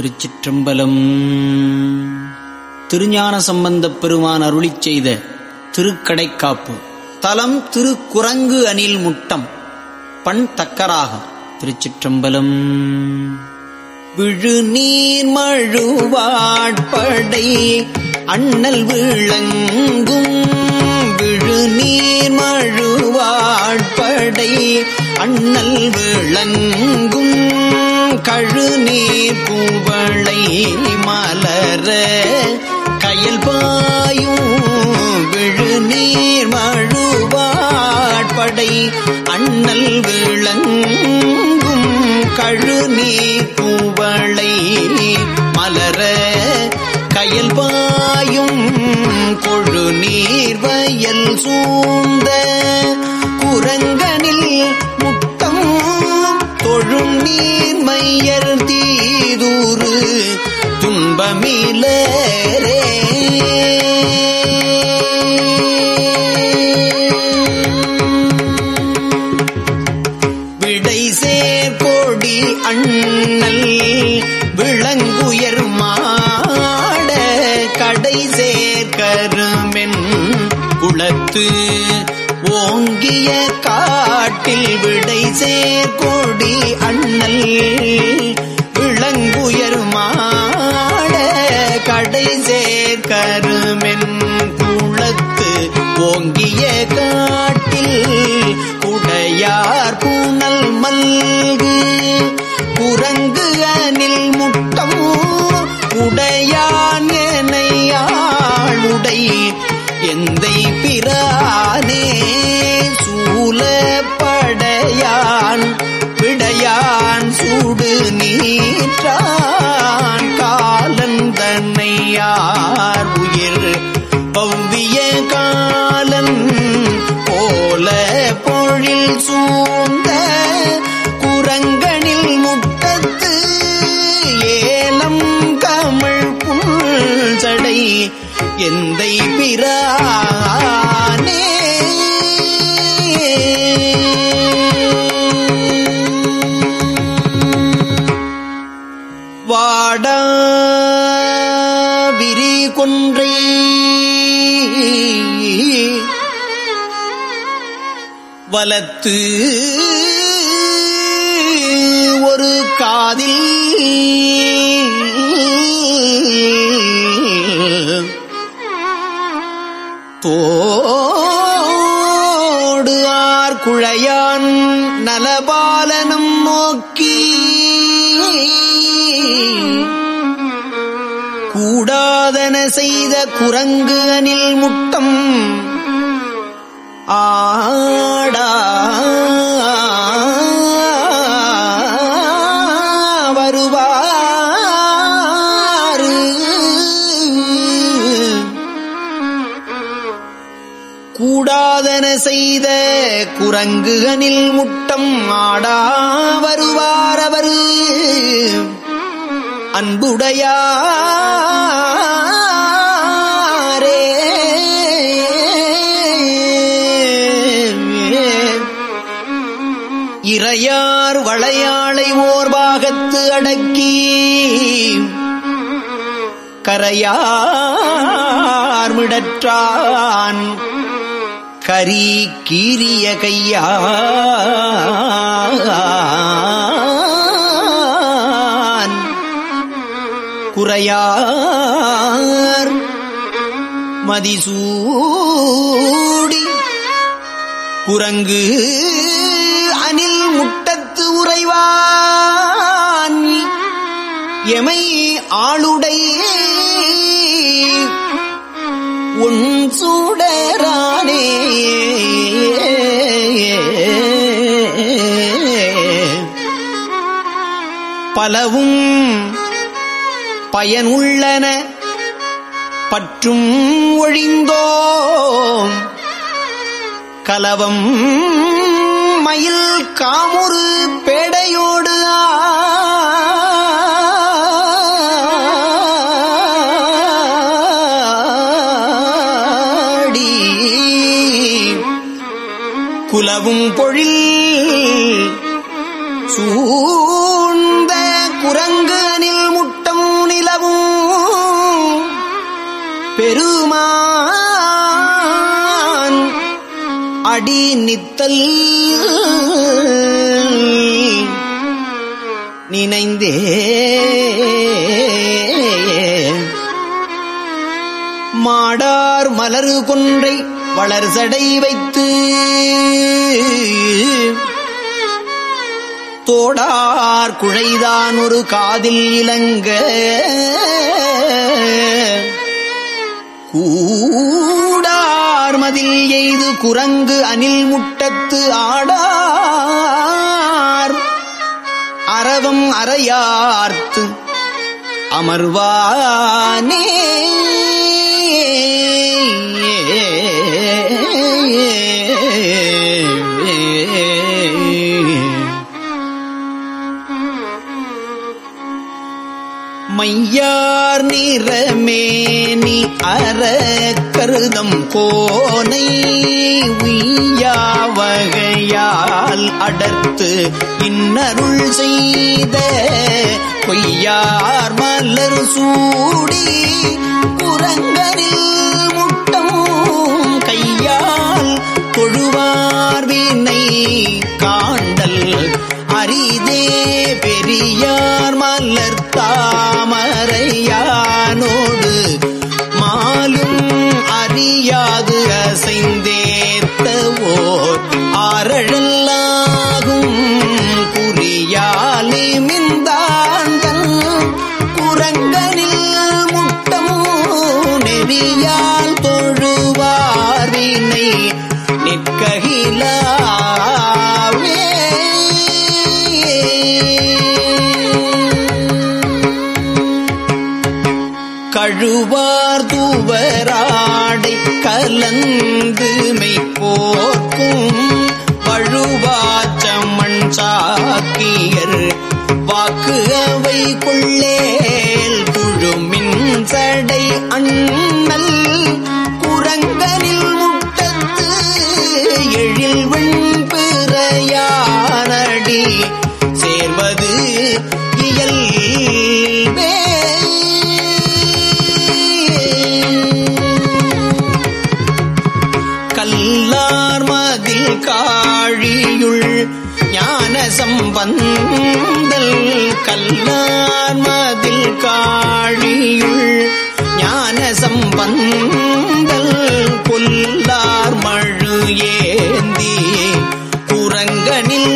திருச்சிற்றம்பலம். திருஞான சம்பந்தப் பெருமான் அருளி செய்த திருக்கடைக்காப்பு. தலம் திருக்குரங்கு அணில் முட்டம். பண் தக்கராக திருச்சிற்றம்பலம். விழு நீர் மழுவாட்படை அண்ணல் விளங்கும். விழு நீர் மழுவாட்படை அண்ணல் விளங்கும். கழுநீர் பூவளை மலர கயல் பாயும் விழுநீர் மழுவாட்படை அண்ணல் விளங்கும் கழுநீர் பூவளை மலர கயல் பாயும் கொழு நீர் வயல் சூ விடை சேர்கோடி அண்ணல் விளங்குயர் மாட கடை சேர்கருமென் குளத்து ஓங்கிய காட்டில் விடை சேர்கோடி அண்ணல் விளங்குயர் மாட கடை சேர்க்கருமென் ஓங்கிய காட்டில் குடையார் பூனல் மல்கு. குரங்கு அணில் முட்டம் உடையான் எனையாளுடை எந்தை பிரானே சூலப்படையான். எந்தை பிரானே. வாடா விரி கொன்றை. வலத்து ஒரு காதில் தோடு ஆர் குழையான் நலபாலனம் நோக்கி. கூடாதன செய்த குரங்கு அனில் முட்டம். ஆடா கூடாதன செய்த குரங்குகனில் முட்டம் ஆடா வருவாரவர். அன்புடையாரே. இறையார் வளையாளை ஓர்பாகத்து அடக்கி கரையார் விடற்றான் கரி கீரிய கையான் குறையார் மதிசூடி குரங்கு பலவும் பயனுள்ளன பற்றும் ஒழிந்தோம். கலவம் மயில் காமுறு பேடையோடு ஆடி. குலவும் பொழில் பெருமான் அடி நித்தல் நினைந்தே. மாடார் மலரு கொன்றை வளர் சடை வைத்து தோடார் குழைதான் ஒரு காதில் இலங்க கூடார்மதில் எய்து குரங்கு அணில் முட்டத்து ஆடார். அரவம் அறையார்த்து அமர்வானே. மையார் நிறமே நிறமேனி அற கருதம் கோனை உய்யாவகையால் அடர்த்து இன்னருள் செய்த பொய்யார் மலர் சூடி குரங்கரில் முட்டம் கையால் தொழுவார் வினை காண்டல். அரிதே பெரியார் மலர் தாமரையானோடு கழுவார் தூவராடை கலந்து மெய்ப்போர்க்கும் பழுவாச்சமண் சாக்கியர் வாக்கு அவை கொள்ளே பந்தல் கல்லார் மதில் காழியுள் ஞான சம்பந்தல் பொல்லார் மழு ஏந்தி குரங்கனில்